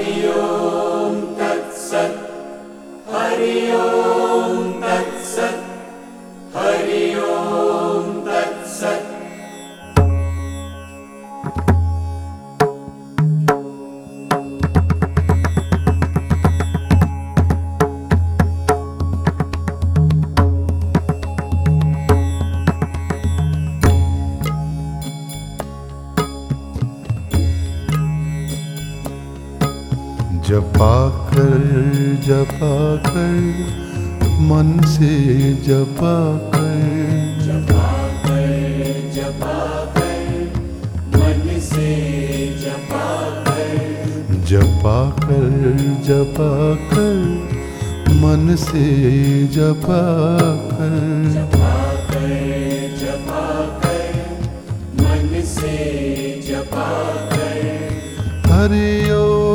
Senhor.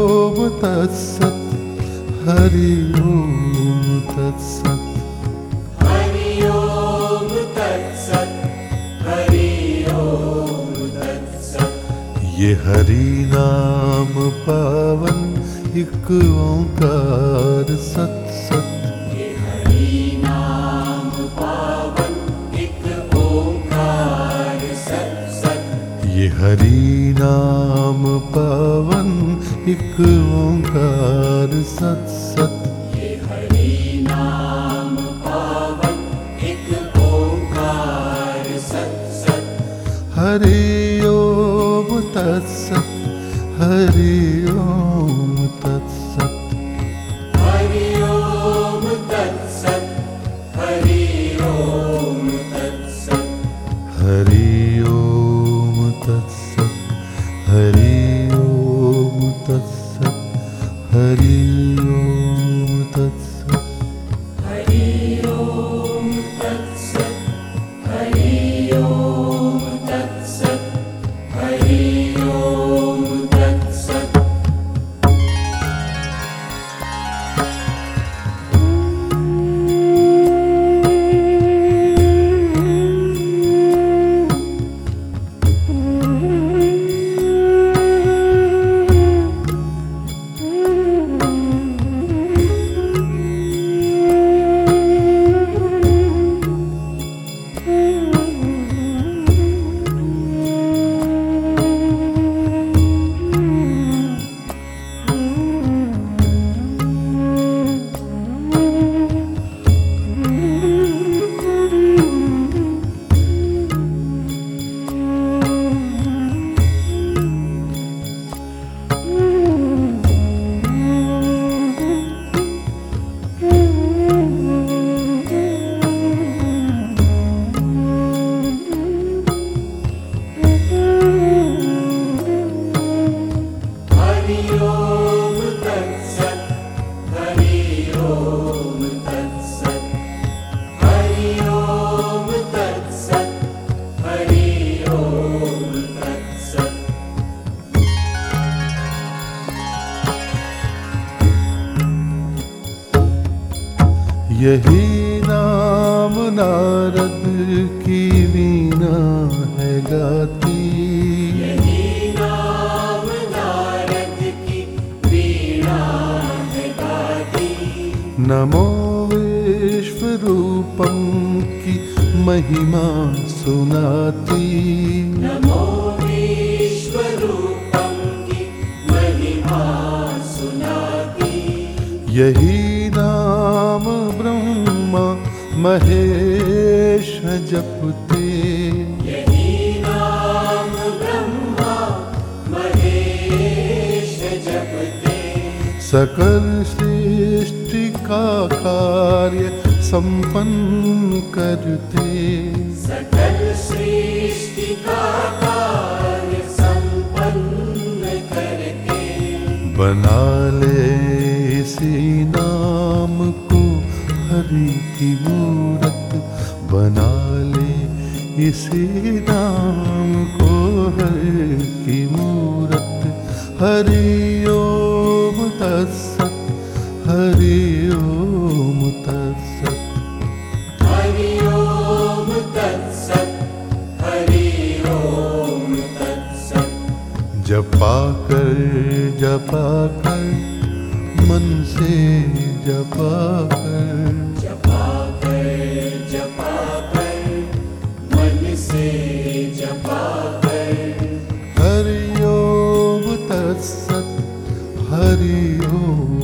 ओम तत्सत हरि ओम तत्सत। हरि ओम तत्सत हरि ओम तत्सत। ये हरि नाम पावन एक ओंकार सत सत ये हरि नाम पावन एक ओंकार सत सत ये हरि नाम पावन एक ओंकार सत सत। हरे हरि नाम पावन एक ओंकार सत सत। हरि महेश जपते। सकल सृष्टि का कार्य संपन्न करते। सकल सृष्टि का कार्य संपन्न करके बना ले इसी नाम को की मूरत बना ले। इसी नाम को हरि की मूरत। हरि ओम तत्सत हरि ओम तत्सत। हरि ओम तत्सत हरि ओम तत्सत। जपा कर जपा कर मन से जपा कर। हरि ओम तत्सत हरि ओम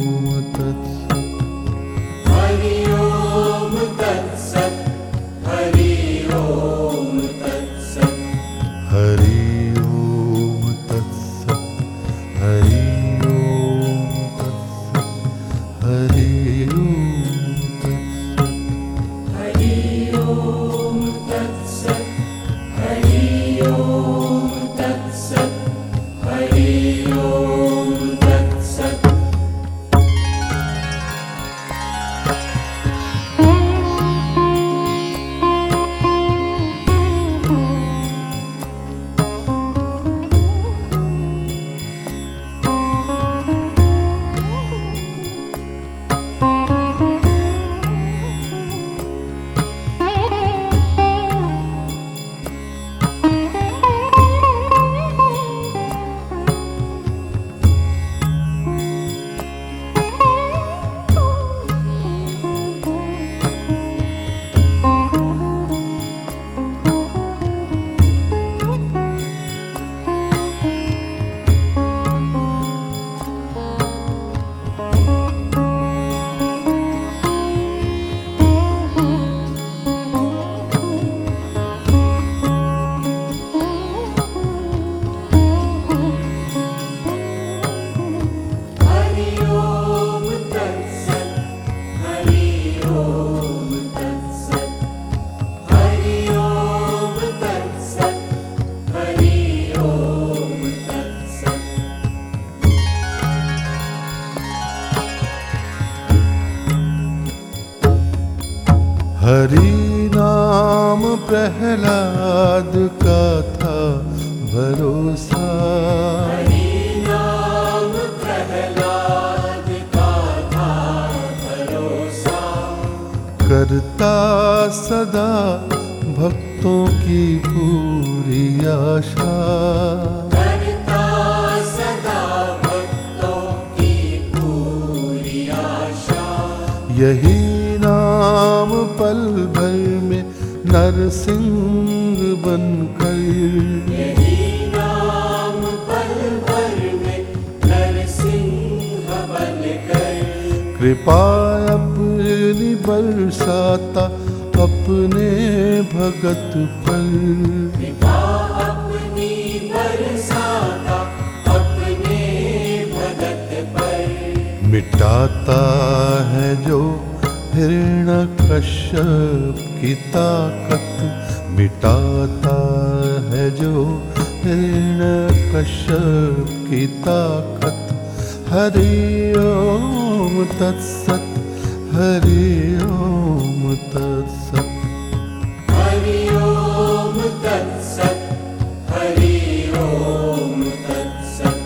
करता सदा भक्तों की पूरी आशा। करता सदा भक्तों की पूरी आशा। यही नाम पल भर में नरसिंह बनकर। यही कृपा अपनी बरसाता अपने भगत पर। कृपा अपनी बरसाता अपने भगत पर। मिटाता है जो हिरण कश्यप की ताकत। मिटाता है जो हिरण कश्यप की ताकत। हरि ओम तत्सत हरि ओम तत्सत। हरि ओम तत्सत हरि ओम तत्सत।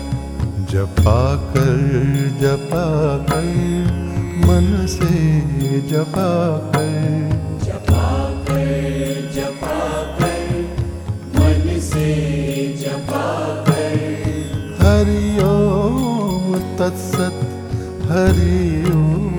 जपा कर जपा कर मन से जपा कर। जपा कर जपा कर मन से जपा कर। हरि ओम तत्सत हरिओम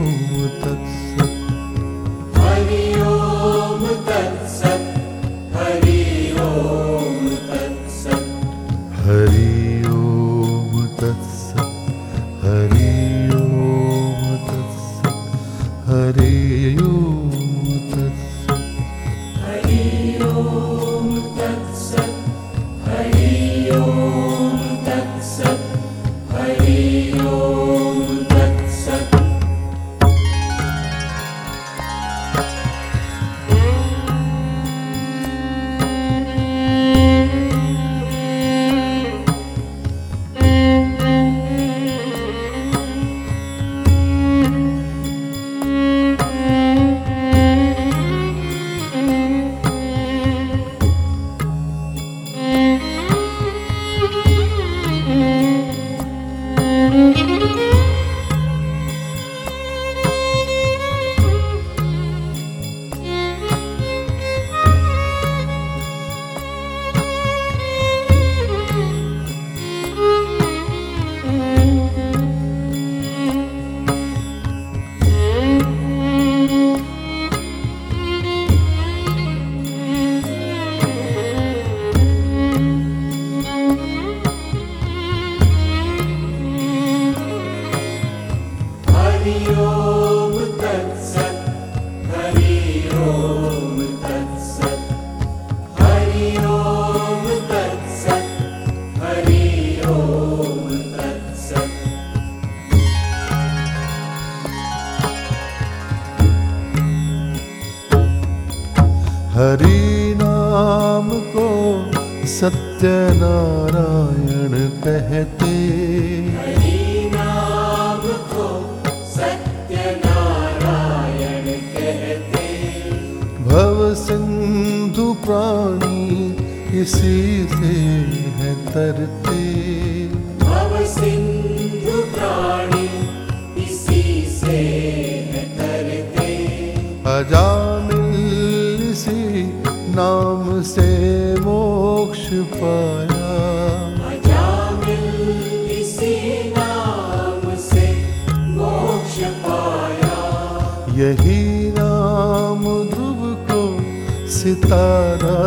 सितारा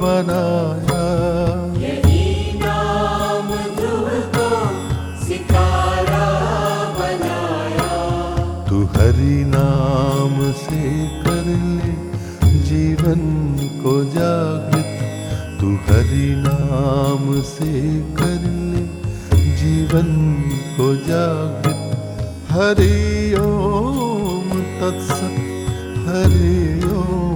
बनाया। यही नाम ध्रुव को सितारा बनाया। तू हरि नाम से कर ले जीवन को जागृत। तू हरि नाम से कर ले जीवन को जागृत। हरि ओम तत्सत हरि ओम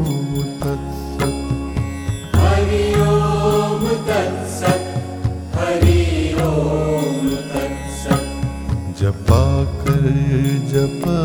The.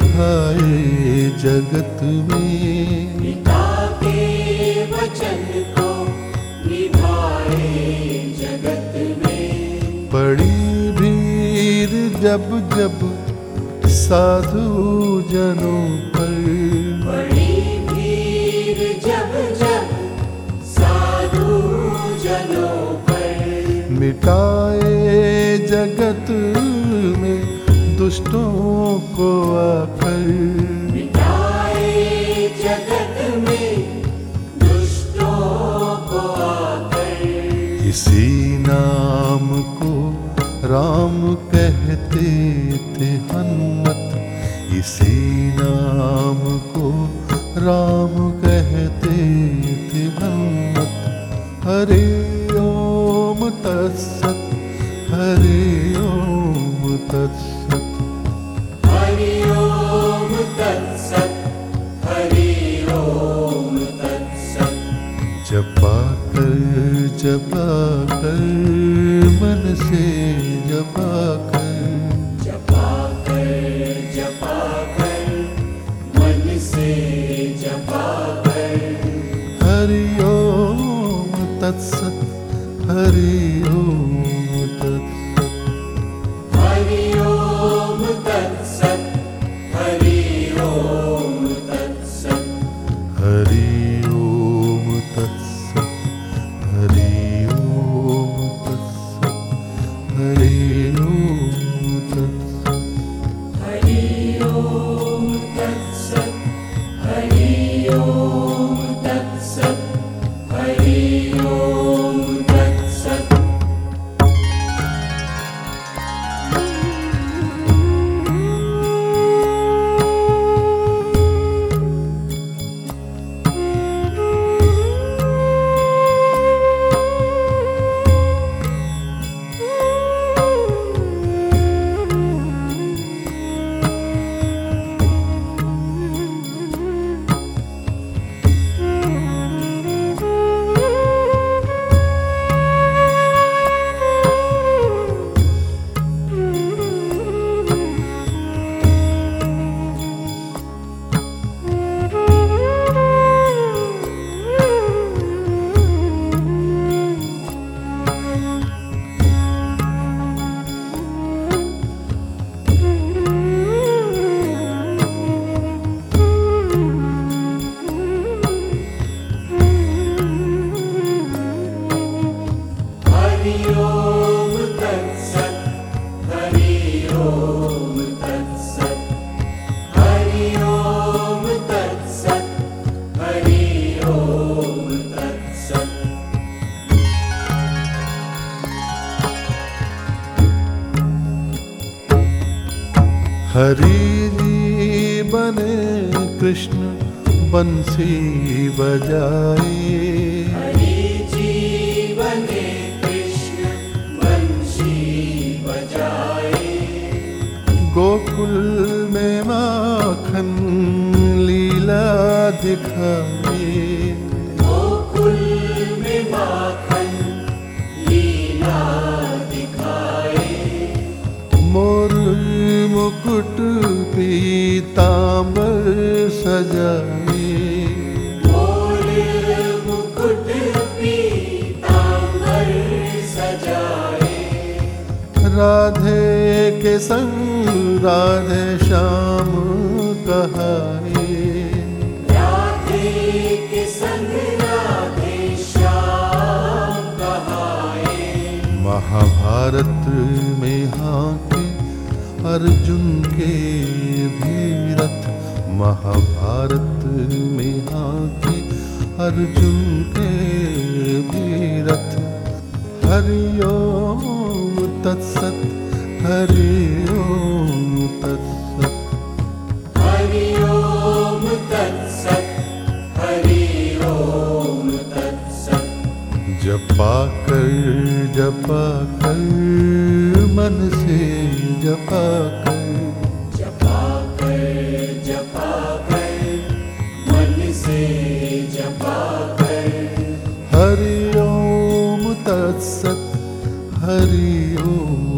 निभाए जगत में। पिता के वचन को निभाए जगत में। बड़ी भीड़ जब जब साधु जनों पर। बड़ी भीड़ जब जब साधु जनों पर। मिटाए जगत में। दुष्टों को आकर मिटाए जगत में दुष्टों को इसी नाम को राम कहते थे हनुमत। इसी नाम को राम कहते थे हनुमत। हरे जपा कर जपा कर मन से बने कृष्ण बंसी बजाए। कृष्ण बंशी बजाए। गोकुल में माखन लीला दिखाए गोकुल में माखन मुकुट पीताम्बर सजाए। मोर मुकुट पीताम्बर सजाए। राधे के संग राधे श्याम कहाए। राधे के संग राधे श्याम कहाए। महाभारत में हाके अर्जुन के भी रथ महाभारत में हाके अर्जुन के भी रथ। हरि ओम तत्सत हरि ओम तत्सत। हरि ओम तत्सत् हरि ओम तत्सत्। जपा कर जपा कर मन से। जपा कर जपा मन से जपा कर हरि ओम तत्सत हरि ओम।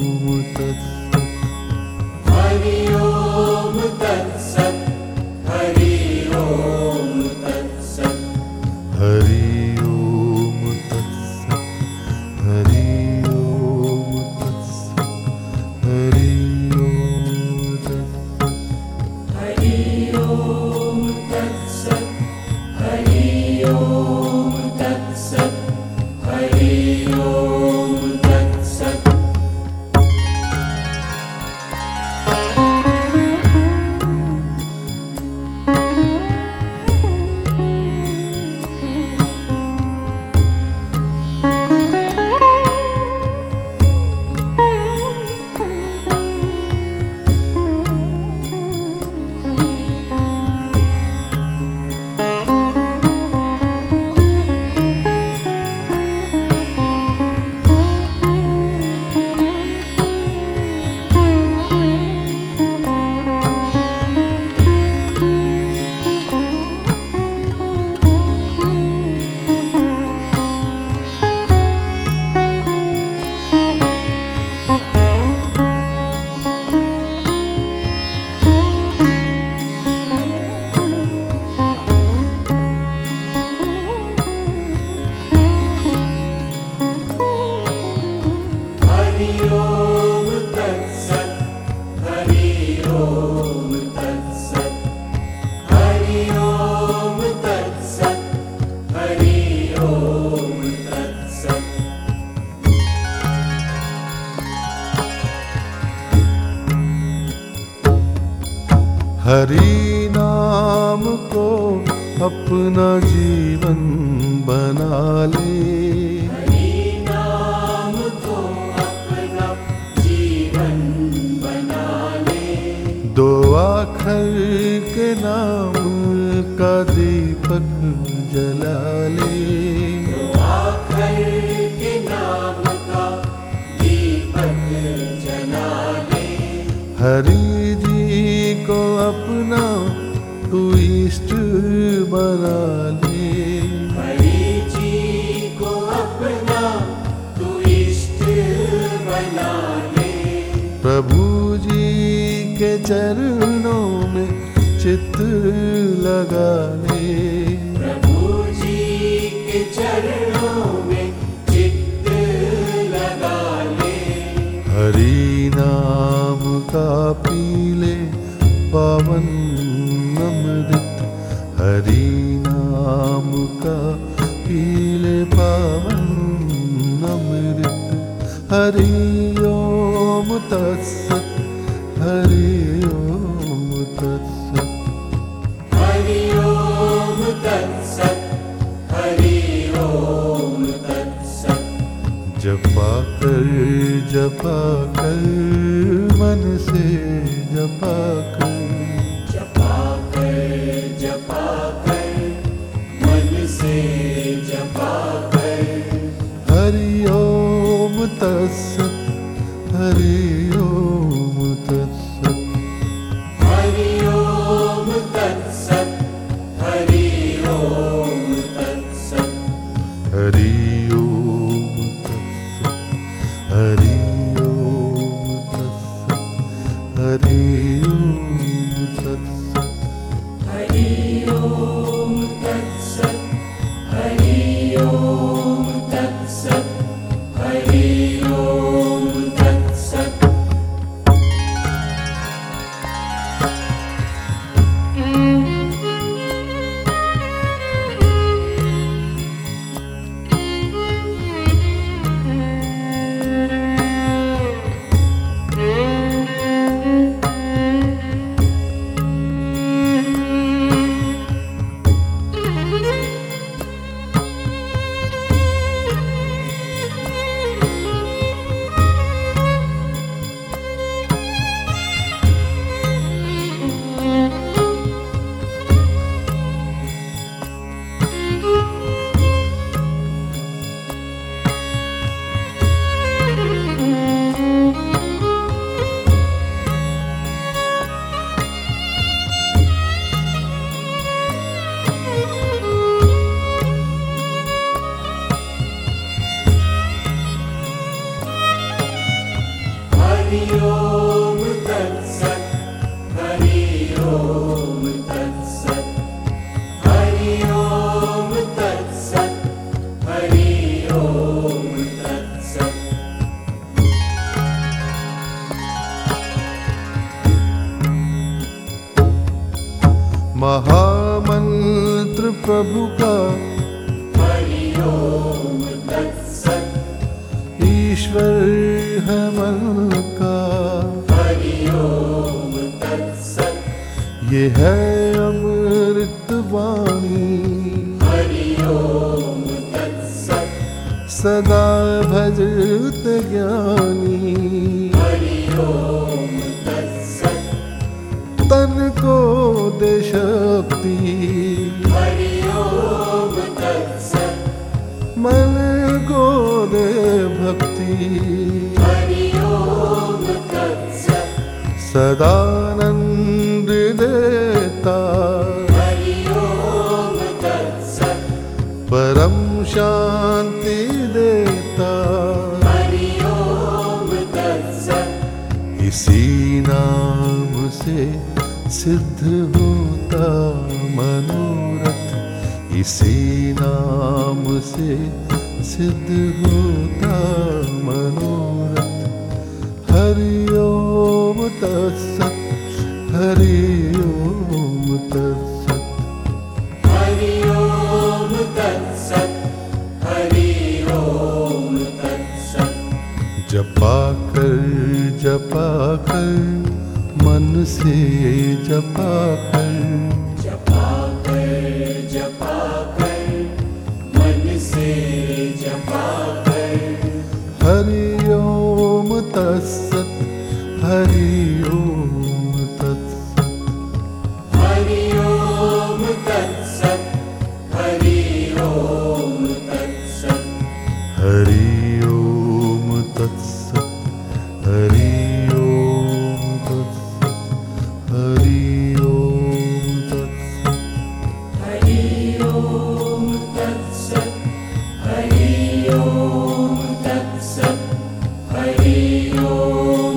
अपना तू इष्ट बना ले। को अपना तू इष्ट बना ले। प्रभु जी के चरणों में चित लगा ले। प्रभु जी के चरणों में चित्त लगा ले। हरि नाम का पावन अमृत हरि नाम का पीले पावन अमृत। हरि ओम तत्सत हरि ओम तत्सत। हरि ओम तत्सत् हरि ओम तत्सत्। जपा कर जपा कर मन से जपा कर। ईश्वर मन का। ये है अमृत वाणी। सदा भजत ज्ञानी। तन को दे शक्ति सदानंद देता परम शांति देता इसी नाम से सिद्ध होता मनोरथ। इसी नाम से सिद्ध होता मनोरथ। हरि ओम तत्सत हरि ओम तत्सत। हरि ओम तत्सत हरि ओम तत्सत। जपा कर जपा कर मन से जपा कर। Hari Om.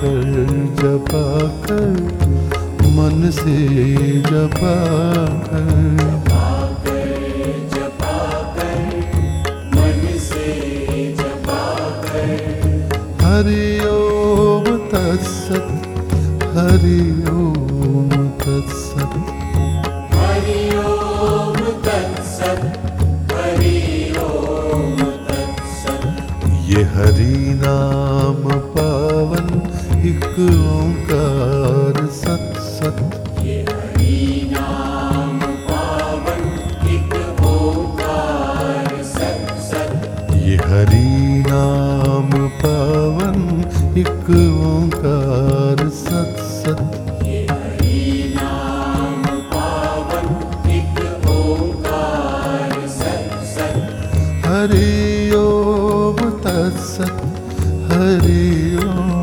कर जपा कर मन से जपा कर। हरि हरि